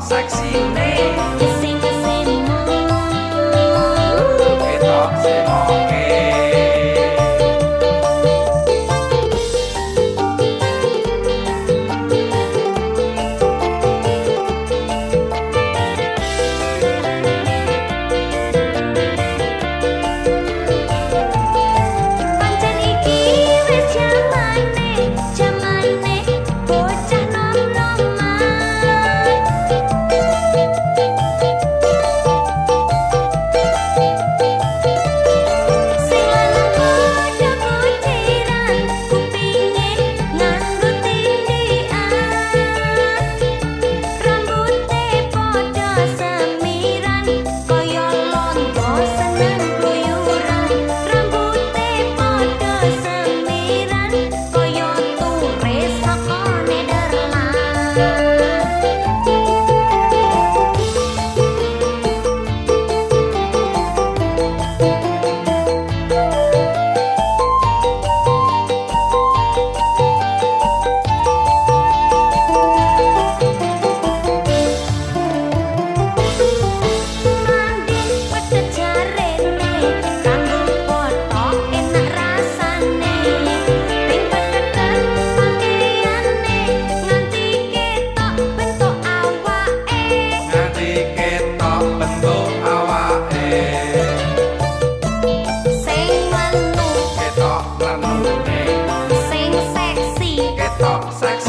sexy name. sex